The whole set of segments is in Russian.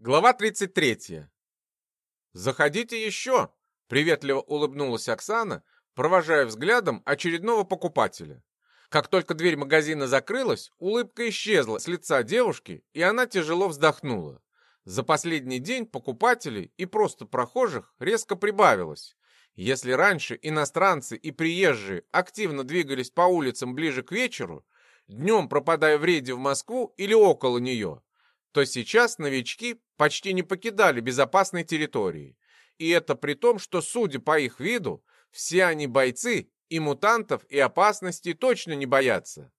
Глава 33. «Заходите еще!» — приветливо улыбнулась Оксана, провожая взглядом очередного покупателя. Как только дверь магазина закрылась, улыбка исчезла с лица девушки, и она тяжело вздохнула. За последний день покупателей и просто прохожих резко прибавилось. Если раньше иностранцы и приезжие активно двигались по улицам ближе к вечеру, днем пропадая в рейде в Москву или около нее, то сейчас новички почти не покидали безопасной территории. И это при том, что, судя по их виду, все они бойцы, и мутантов, и опасностей точно не боятся.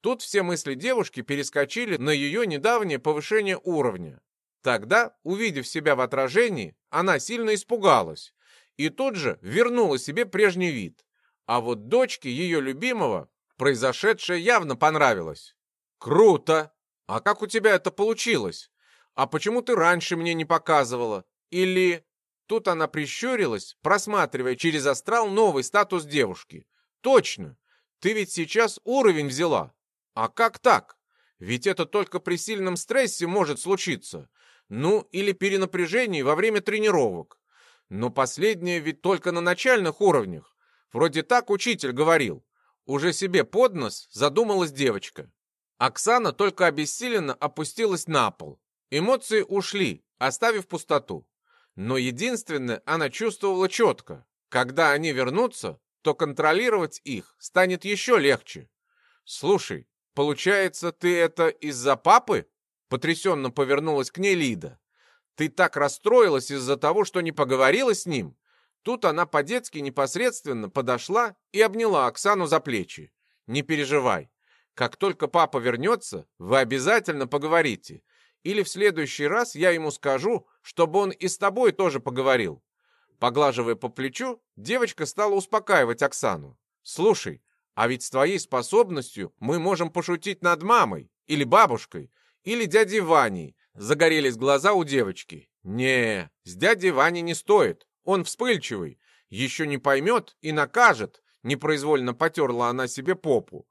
Тут все мысли девушки перескочили на ее недавнее повышение уровня. Тогда, увидев себя в отражении, она сильно испугалась и тут же вернула себе прежний вид. А вот дочке ее любимого произошедшее явно понравилось. «Круто!» «А как у тебя это получилось? А почему ты раньше мне не показывала? Или...» Тут она прищурилась, просматривая через астрал новый статус девушки. «Точно! Ты ведь сейчас уровень взяла. А как так? Ведь это только при сильном стрессе может случиться. Ну, или перенапряжении во время тренировок. Но последнее ведь только на начальных уровнях. Вроде так учитель говорил. Уже себе под нос задумалась девочка. Оксана только обессиленно опустилась на пол. Эмоции ушли, оставив пустоту. Но единственное она чувствовала четко. Когда они вернутся, то контролировать их станет еще легче. «Слушай, получается, ты это из-за папы?» Потрясенно повернулась к ней Лида. «Ты так расстроилась из-за того, что не поговорила с ним?» Тут она по-детски непосредственно подошла и обняла Оксану за плечи. «Не переживай, как только папа вернется, вы обязательно поговорите. Или в следующий раз я ему скажу, чтобы он и с тобой тоже поговорил. Поглаживая по плечу, девочка стала успокаивать Оксану. «Слушай, а ведь с твоей способностью мы можем пошутить над мамой, или бабушкой, или дядей Ваней». Загорелись глаза у девочки. «Не, с дядей Ваней не стоит, он вспыльчивый, еще не поймет и накажет», непроизвольно потерла она себе попу.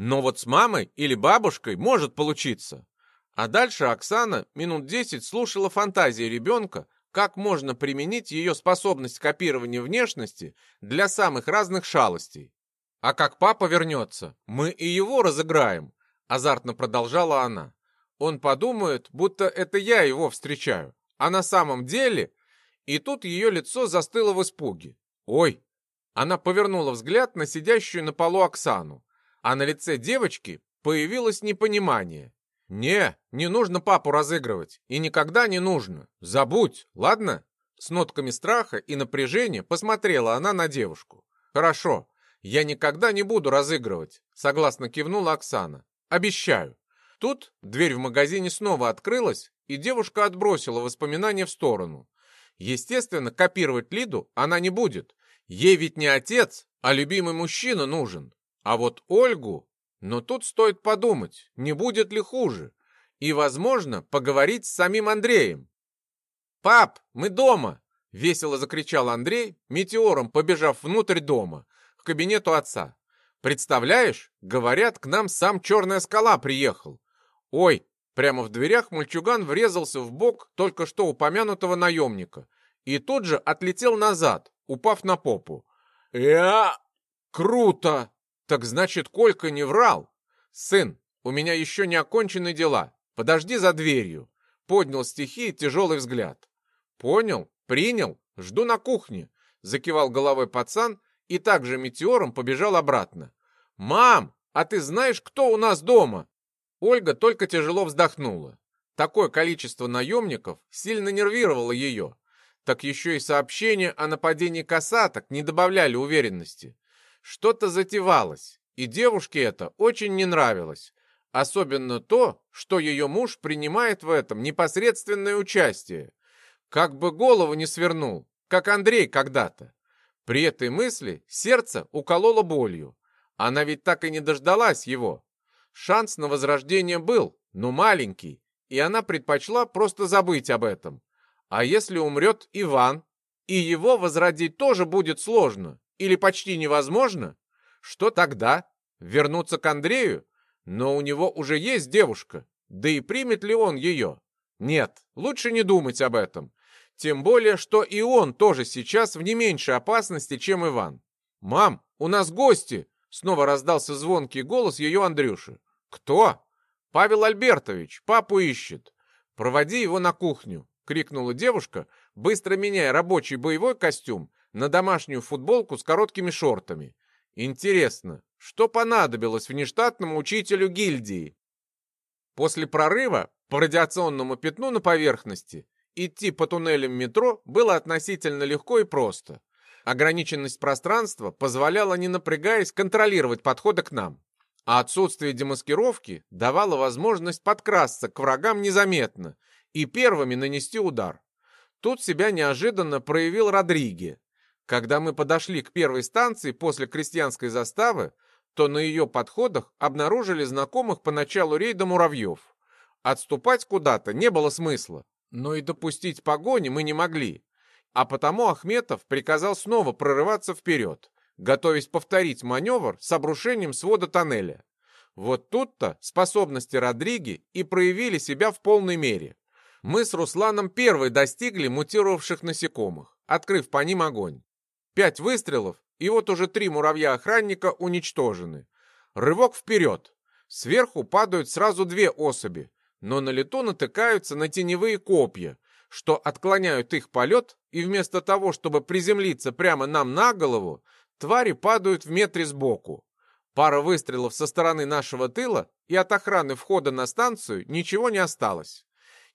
Но вот с мамой или бабушкой может получиться. А дальше Оксана минут десять слушала фантазии ребенка, как можно применить ее способность копирования внешности для самых разных шалостей. А как папа вернется, мы и его разыграем, азартно продолжала она. Он подумает, будто это я его встречаю, а на самом деле... И тут ее лицо застыло в испуге. Ой! Она повернула взгляд на сидящую на полу Оксану а на лице девочки появилось непонимание. «Не, не нужно папу разыгрывать, и никогда не нужно. Забудь, ладно?» С нотками страха и напряжения посмотрела она на девушку. «Хорошо, я никогда не буду разыгрывать», — согласно кивнула Оксана. «Обещаю». Тут дверь в магазине снова открылась, и девушка отбросила воспоминания в сторону. Естественно, копировать Лиду она не будет. Ей ведь не отец, а любимый мужчина нужен. А вот Ольгу... Но тут стоит подумать, не будет ли хуже. И, возможно, поговорить с самим Андреем. «Пап, мы дома!» — весело закричал Андрей, метеором побежав внутрь дома, к кабинету отца. «Представляешь, говорят, к нам сам Черная скала приехал. Ой!» Прямо в дверях мальчуган врезался в бок только что упомянутого наемника и тут же отлетел назад, упав на попу. «Я... круто!» Так значит, Колька не врал. Сын, у меня еще не окончены дела. Подожди за дверью. Поднял стихи тяжелый взгляд. Понял, принял, жду на кухне. Закивал головой пацан и также метеором побежал обратно. Мам, а ты знаешь, кто у нас дома? Ольга только тяжело вздохнула. Такое количество наемников сильно нервировало ее. Так еще и сообщения о нападении касаток не добавляли уверенности. Что-то затевалось, и девушке это очень не нравилось. Особенно то, что ее муж принимает в этом непосредственное участие. Как бы голову не свернул, как Андрей когда-то. При этой мысли сердце укололо болью. Она ведь так и не дождалась его. Шанс на возрождение был, но маленький, и она предпочла просто забыть об этом. А если умрет Иван, и его возродить тоже будет сложно, или почти невозможно, что тогда? Вернуться к Андрею? Но у него уже есть девушка, да и примет ли он ее? Нет, лучше не думать об этом. Тем более, что и он тоже сейчас в не меньшей опасности, чем Иван. «Мам, у нас гости!» Снова раздался звонкий голос ее Андрюши. «Кто?» «Павел Альбертович, папу ищет. Проводи его на кухню», — крикнула девушка, быстро меняя рабочий боевой костюм на домашнюю футболку с короткими шортами. «Интересно, что понадобилось внештатному учителю гильдии?» После прорыва по радиационному пятну на поверхности идти по туннелям метро было относительно легко и просто. Ограниченность пространства позволяла, не напрягаясь, контролировать подходы к нам. А отсутствие демаскировки давало возможность подкрасться к врагам незаметно и первыми нанести удар. Тут себя неожиданно проявил Родриге. Когда мы подошли к первой станции после крестьянской заставы, то на ее подходах обнаружили знакомых по началу рейда муравьев. Отступать куда-то не было смысла, но и допустить погони мы не могли. А потому Ахметов приказал снова прорываться вперед, готовясь повторить маневр с обрушением свода тоннеля. Вот тут-то способности Родриги и проявили себя в полной мере. Мы с Русланом первой достигли мутировавших насекомых, открыв по ним огонь. Пять выстрелов, и вот уже три муравья-охранника уничтожены. Рывок вперед. Сверху падают сразу две особи, но на лету натыкаются на теневые копья, что отклоняют их полет, и вместо того, чтобы приземлиться прямо нам на голову, твари падают в метре сбоку. Пара выстрелов со стороны нашего тыла, и от охраны входа на станцию ничего не осталось.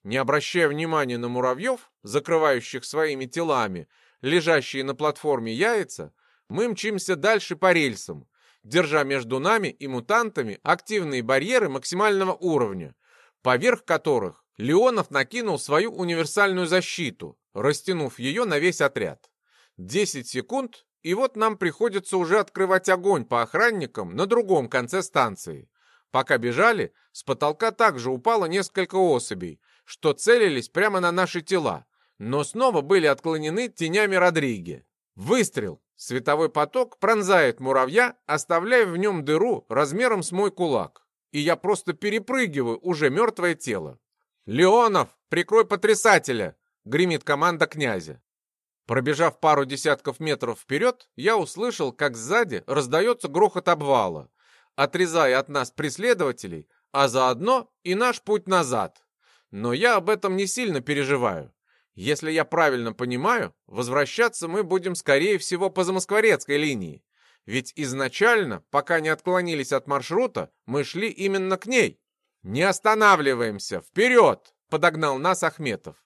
Не обращая внимания на муравьев, закрывающих своими телами лежащие на платформе яйца, мы мчимся дальше по рельсам, держа между нами и мутантами активные барьеры максимального уровня, поверх которых Леонов накинул свою универсальную защиту, растянув ее на весь отряд. Десять секунд, и вот нам приходится уже открывать огонь по охранникам на другом конце станции. Пока бежали, с потолка также упало несколько особей, что целились прямо на наши тела, но снова были отклонены тенями Родриги. Выстрел! Световой поток пронзает муравья, оставляя в нем дыру размером с мой кулак и я просто перепрыгиваю уже мертвое тело. «Леонов, прикрой потрясателя!» — гремит команда князя. Пробежав пару десятков метров вперед, я услышал, как сзади раздается грохот обвала, отрезая от нас преследователей, а заодно и наш путь назад. Но я об этом не сильно переживаю. Если я правильно понимаю, возвращаться мы будем, скорее всего, по замоскворецкой линии. Ведь изначально, пока не отклонились от маршрута, мы шли именно к ней. «Не останавливаемся! Вперед!» — подогнал нас Ахметов.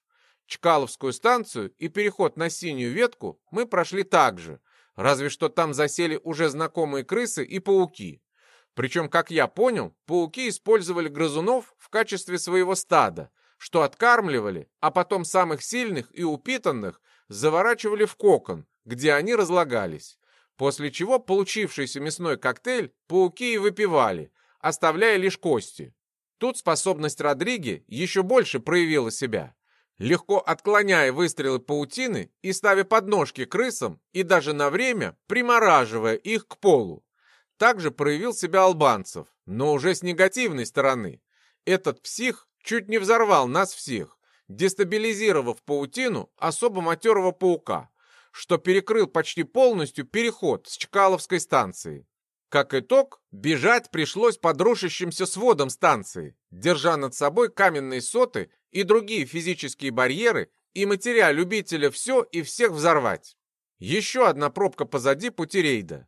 Чкаловскую станцию и переход на синюю ветку мы прошли так же, разве что там засели уже знакомые крысы и пауки. Причем, как я понял, пауки использовали грызунов в качестве своего стада, что откармливали, а потом самых сильных и упитанных заворачивали в кокон, где они разлагались после чего получившийся мясной коктейль пауки и выпивали, оставляя лишь кости. Тут способность Родриги еще больше проявила себя. Легко отклоняя выстрелы паутины и ставя подножки крысам и даже на время примораживая их к полу. Также проявил себя албанцев, но уже с негативной стороны. Этот псих чуть не взорвал нас всех, дестабилизировав паутину особо матерого паука, что перекрыл почти полностью переход с Чкаловской станции. Как итог, бежать пришлось под рушащимся сводом станции, держа над собой каменные соты и другие физические барьеры и матеря любителя все и всех взорвать. Еще одна пробка позади пути рейда.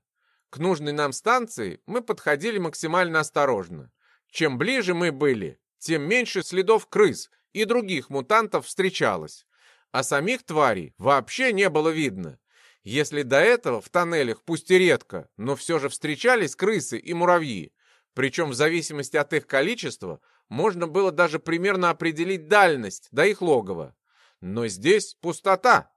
К нужной нам станции мы подходили максимально осторожно. Чем ближе мы были, тем меньше следов крыс и других мутантов встречалось а самих тварей вообще не было видно. Если до этого в тоннелях, пусть и редко, но все же встречались крысы и муравьи, причем в зависимости от их количества можно было даже примерно определить дальность до их логова. Но здесь пустота,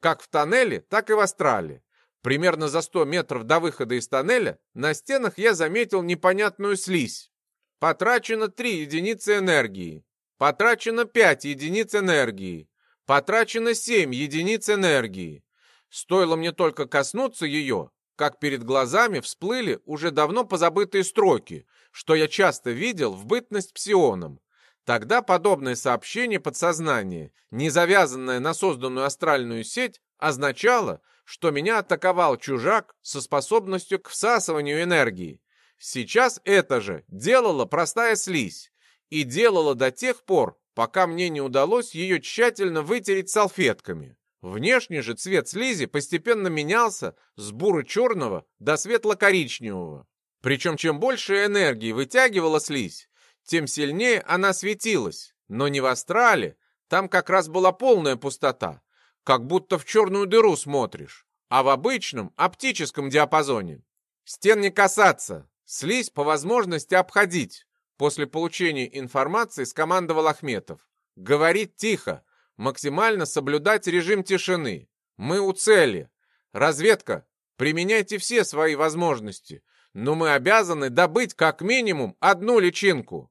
как в тоннеле, так и в астрале. Примерно за 100 метров до выхода из тоннеля на стенах я заметил непонятную слизь. Потрачено 3 единицы энергии. Потрачено 5 единиц энергии. Потрачено 7 единиц энергии. Стоило мне только коснуться ее, как перед глазами всплыли уже давно позабытые строки, что я часто видел в бытность псионом. Тогда подобное сообщение подсознания, не завязанное на созданную астральную сеть, означало, что меня атаковал чужак со способностью к всасыванию энергии. Сейчас это же делала простая слизь. И делала до тех пор, пока мне не удалось ее тщательно вытереть салфетками. Внешний же цвет слизи постепенно менялся с буро-черного до светло-коричневого. Причем чем больше энергии вытягивала слизь, тем сильнее она светилась. Но не в астрале, там как раз была полная пустота, как будто в черную дыру смотришь, а в обычном оптическом диапазоне. Стен не касаться, слизь по возможности обходить. После получения информации скомандовал Ахметов. Говорить тихо, максимально соблюдать режим тишины. Мы у цели. Разведка, применяйте все свои возможности, но мы обязаны добыть как минимум одну личинку.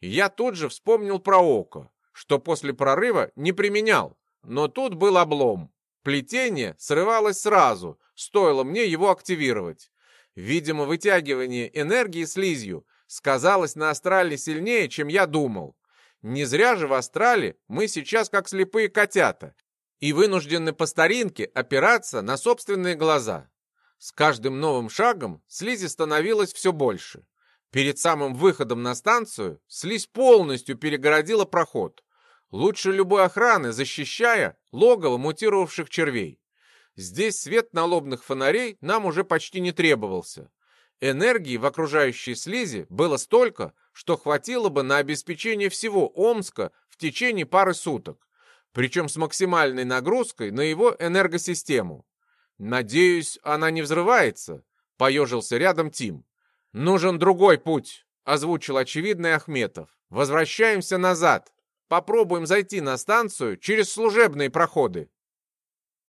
Я тут же вспомнил про око, что после прорыва не применял, но тут был облом. Плетение срывалось сразу, стоило мне его активировать. Видимо, вытягивание энергии слизью сказалось на астрале сильнее, чем я думал. Не зря же в астрале мы сейчас как слепые котята и вынуждены по старинке опираться на собственные глаза. С каждым новым шагом слизи становилось все больше. Перед самым выходом на станцию слизь полностью перегородила проход. Лучше любой охраны, защищая логово мутировавших червей. Здесь свет налобных фонарей нам уже почти не требовался. Энергии в окружающей слизи было столько, что хватило бы на обеспечение всего Омска в течение пары суток, причем с максимальной нагрузкой на его энергосистему. «Надеюсь, она не взрывается», — поежился рядом Тим. «Нужен другой путь», — озвучил очевидный Ахметов. «Возвращаемся назад. Попробуем зайти на станцию через служебные проходы».